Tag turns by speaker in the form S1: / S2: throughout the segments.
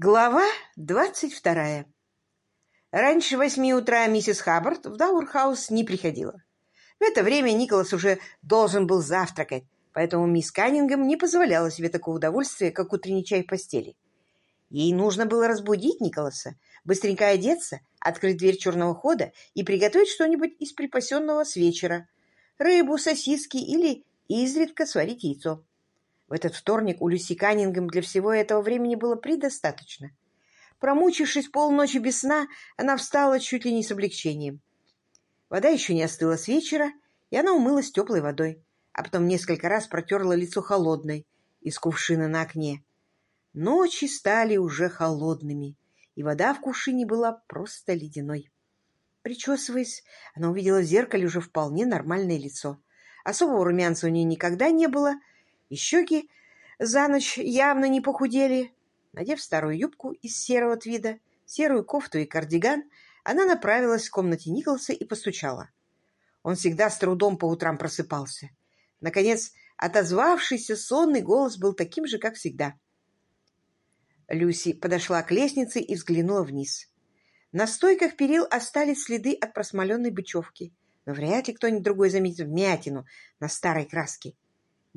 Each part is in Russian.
S1: Глава двадцать вторая. Раньше восьми утра миссис Хаббард в Даурхаус не приходила. В это время Николас уже должен был завтракать, поэтому мисс Каннингем не позволяла себе такого удовольствия, как утренний чай в постели. Ей нужно было разбудить Николаса, быстренько одеться, открыть дверь черного хода и приготовить что-нибудь из припасенного с вечера. Рыбу, сосиски или изредка сварить яйцо. В этот вторник у Люси Каннингем для всего этого времени было предостаточно. Промучившись полночи без сна, она встала чуть ли не с облегчением. Вода еще не остыла с вечера, и она умылась теплой водой, а потом несколько раз протерла лицо холодной из кувшина на окне. Ночи стали уже холодными, и вода в кувшине была просто ледяной. Причесываясь, она увидела в зеркале уже вполне нормальное лицо. Особого румянца у нее никогда не было — и щеки за ночь явно не похудели. Надев старую юбку из серого твида, серую кофту и кардиган, она направилась в комнате Николаса и постучала. Он всегда с трудом по утрам просыпался. Наконец, отозвавшийся сонный голос был таким же, как всегда. Люси подошла к лестнице и взглянула вниз. На стойках перил остались следы от просмоленной бычевки, но вряд ли кто-нибудь другой заметит вмятину на старой краске.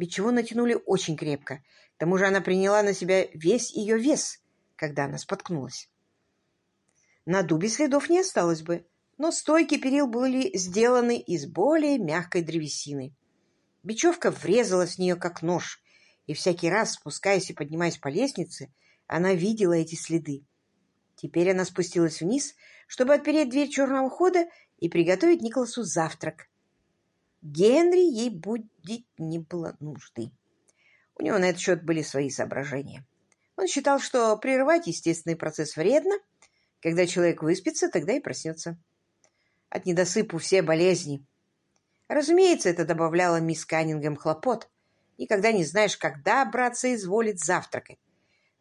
S1: Бичеву натянули очень крепко. К тому же она приняла на себя весь ее вес, когда она споткнулась. На дубе следов не осталось бы, но стойки перил были сделаны из более мягкой древесины. Бечевка врезалась в нее, как нож, и всякий раз, спускаясь и поднимаясь по лестнице, она видела эти следы. Теперь она спустилась вниз, чтобы отпереть дверь черного хода и приготовить Николасу завтрак, Генри ей будить не было нужды. У него на этот счет были свои соображения. Он считал, что прерывать естественный процесс вредно. Когда человек выспится, тогда и проснется. От недосыпу все болезни. Разумеется, это добавляло мисс Каннингем хлопот. Никогда не знаешь, когда братца изволит завтракать.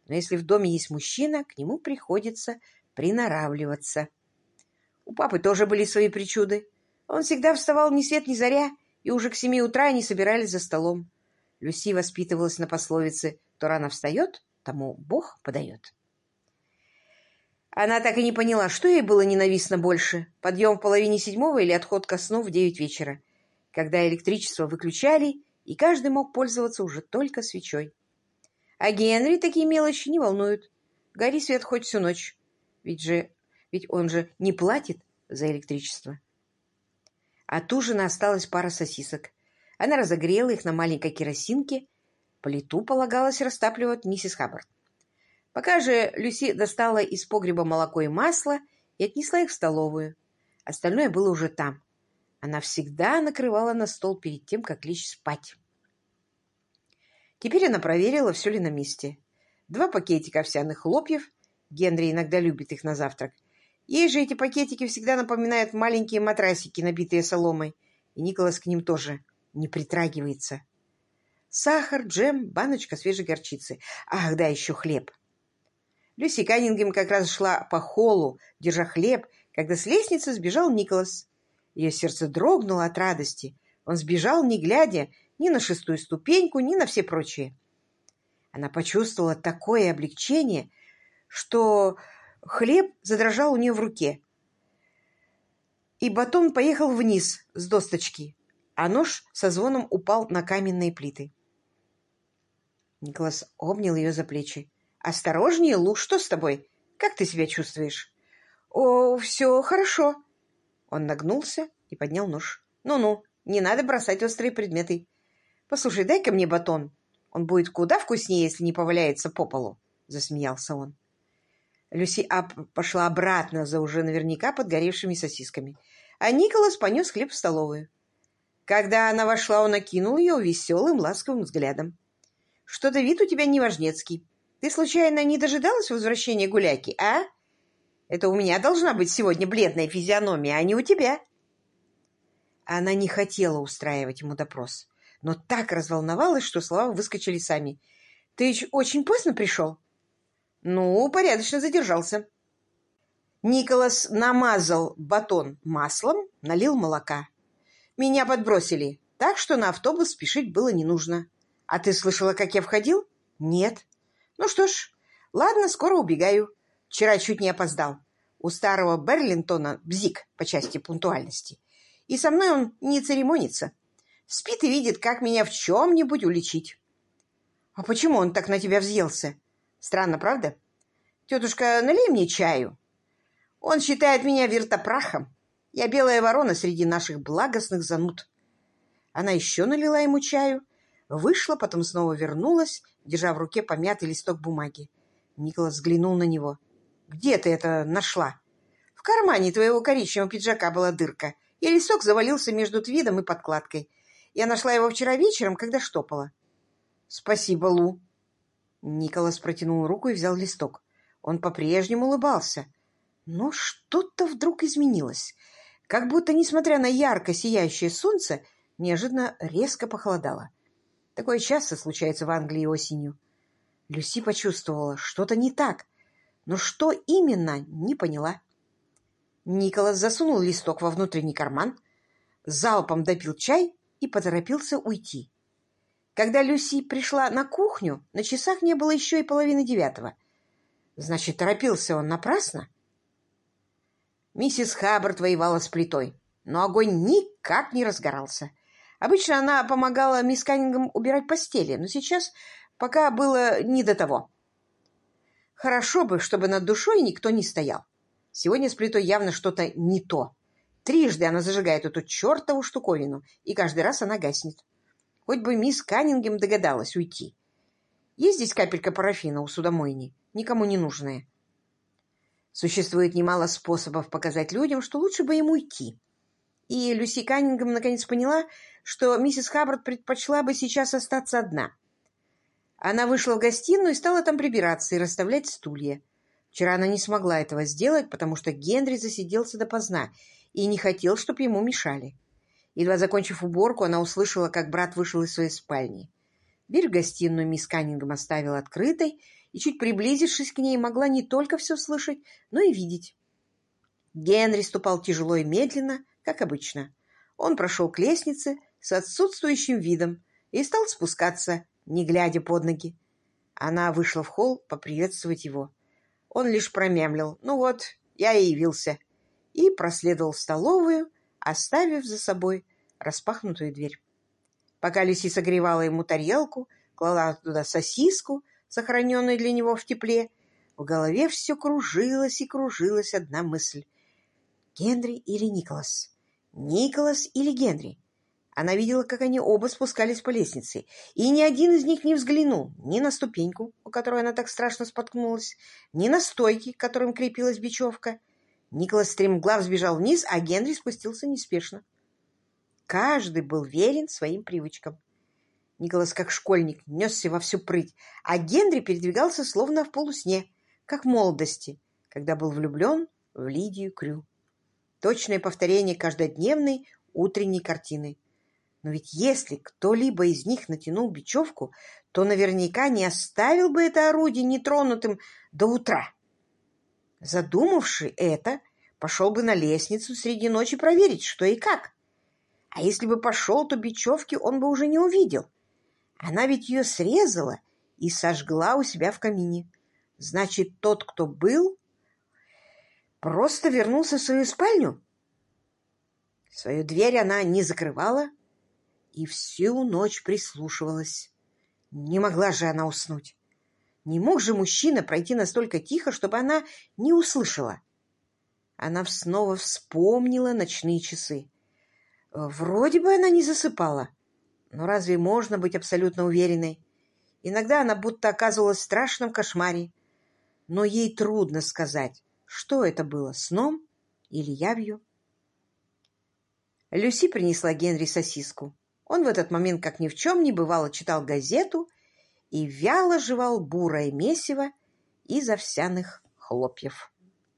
S1: Но если в доме есть мужчина, к нему приходится приноравливаться. У папы тоже были свои причуды. Он всегда вставал ни свет ни заря, и уже к семи утра они собирались за столом. Люси воспитывалась на пословице «Кто рано встает, тому Бог подает». Она так и не поняла, что ей было ненавистно больше – подъем в половине седьмого или отход ко сну в девять вечера, когда электричество выключали, и каждый мог пользоваться уже только свечой. А Генри такие мелочи не волнуют. Гори свет хоть всю ночь. Ведь, же, ведь он же не платит за электричество. От ужина осталась пара сосисок. Она разогрела их на маленькой керосинке. Плиту полагалось растапливать миссис Хаббард. Пока же Люси достала из погреба молоко и масло и отнесла их в столовую. Остальное было уже там. Она всегда накрывала на стол перед тем, как лечь спать. Теперь она проверила, все ли на месте. Два пакетика овсяных хлопьев, Генри иногда любит их на завтрак, Ей же эти пакетики всегда напоминают маленькие матрасики, набитые соломой, и Николас к ним тоже не притрагивается. Сахар, джем, баночка свежей горчицы. Ах, да, еще хлеб. Люси Каннингем как раз шла по холлу, держа хлеб, когда с лестницы сбежал Николас. Ее сердце дрогнуло от радости. Он сбежал, не глядя ни на шестую ступеньку, ни на все прочие. Она почувствовала такое облегчение, что Хлеб задрожал у нее в руке. И батон поехал вниз с досточки, а нож со звоном упал на каменные плиты. Николас обнял ее за плечи. «Осторожнее, Лу, что с тобой? Как ты себя чувствуешь?» «О, все хорошо». Он нагнулся и поднял нож. «Ну-ну, не надо бросать острые предметы. Послушай, дай-ка мне батон. Он будет куда вкуснее, если не поваляется по полу», — засмеялся он. Люси Ап пошла обратно за уже наверняка подгоревшими сосисками, а Николас понес хлеб в столовую. Когда она вошла, он окинул ее веселым, ласковым взглядом. «Что-то вид у тебя неважнецкий. Ты, случайно, не дожидалась возвращения гуляки, а? Это у меня должна быть сегодня бледная физиономия, а не у тебя». Она не хотела устраивать ему допрос, но так разволновалась, что слова выскочили сами. «Ты очень поздно пришел?» Ну, порядочно задержался. Николас намазал батон маслом, налил молока. Меня подбросили, так что на автобус спешить было не нужно. А ты слышала, как я входил? Нет. Ну что ж, Ладно, скоро убегаю. Вчера чуть не опоздал. У старого Берлинтона бзик по части пунктуальности. И со мной он не церемонится. Спит и видит, как меня в чем-нибудь уличить. А почему он так на тебя взъелся? Странно, правда? Тетушка, налей мне чаю. Он считает меня вертопрахом. Я белая ворона среди наших благостных зануд. Она еще налила ему чаю, вышла, потом снова вернулась, держа в руке помятый листок бумаги. Николас взглянул на него. «Где ты это нашла?» «В кармане твоего коричневого пиджака была дырка, и листок завалился между твидом и подкладкой. Я нашла его вчера вечером, когда штопала». «Спасибо, Лу». Николас протянул руку и взял листок. Он по-прежнему улыбался. Но что-то вдруг изменилось. Как будто, несмотря на ярко сияющее солнце, неожиданно резко похолодало. Такое часто случается в Англии осенью. Люси почувствовала, что-то не так, но что именно, не поняла. Николас засунул листок во внутренний карман, залпом допил чай и поторопился уйти. Когда Люси пришла на кухню, на часах не было еще и половины девятого. Значит, торопился он напрасно? Миссис Хаббард воевала с плитой, но огонь никак не разгорался. Обычно она помогала мисс Каннингам убирать постели, но сейчас пока было не до того. Хорошо бы, чтобы над душой никто не стоял. Сегодня с плитой явно что-то не то. Трижды она зажигает эту чертову штуковину, и каждый раз она гаснет. Хоть бы мисс Каннингем догадалась уйти. Есть здесь капелька парафина у судомойни, никому не нужная. Существует немало способов показать людям, что лучше бы им уйти. И Люси Каннингем наконец поняла, что миссис Хаббард предпочла бы сейчас остаться одна. Она вышла в гостиную и стала там прибираться и расставлять стулья. Вчера она не смогла этого сделать, потому что Генри засиделся допоздна и не хотел, чтобы ему мешали. Едва закончив уборку, она услышала, как брат вышел из своей спальни. Дверь гостиную мисс Каннингем оставила открытой, и, чуть приблизившись к ней, могла не только все слышать, но и видеть. Генри ступал тяжело и медленно, как обычно. Он прошел к лестнице, с отсутствующим видом и стал спускаться, не глядя под ноги. Она вышла в холл поприветствовать его. Он лишь промямлил «Ну вот, я и явился» и проследовал в столовую, оставив за собой распахнутую дверь. Пока Люси согревала ему тарелку, клала туда сосиску, сохраненную для него в тепле, в голове все кружилась и кружилась одна мысль. Генри или Николас? Николас или Генри? Она видела, как они оба спускались по лестнице, и ни один из них не взглянул ни на ступеньку, у которой она так страшно споткнулась, ни на стойки, к которым крепилась бечевка. Николас стремглав сбежал вниз, а Генри спустился неспешно. Каждый был верен своим привычкам. Николас, как школьник, несся во всю прыть, а Генри передвигался словно в полусне, как в молодости, когда был влюблен в Лидию Крю. Точное повторение каждодневной утренней картины. Но ведь если кто-либо из них натянул бечевку, то наверняка не оставил бы это орудие нетронутым до утра. Задумавший это, пошел бы на лестницу среди ночи проверить, что и как. А если бы пошел, то бечевки он бы уже не увидел. Она ведь ее срезала и сожгла у себя в камине. Значит, тот, кто был, просто вернулся в свою спальню? Свою дверь она не закрывала, и всю ночь прислушивалась. Не могла же она уснуть. Не мог же мужчина пройти настолько тихо, чтобы она не услышала. Она снова вспомнила ночные часы. Вроде бы она не засыпала. Но разве можно быть абсолютно уверенной? Иногда она будто оказывалась в страшном кошмаре. Но ей трудно сказать, что это было, сном или явью. Люси принесла Генри сосиску. Он в этот момент, как ни в чем не бывало, читал газету и вяло жевал бурое месиво из овсяных хлопьев.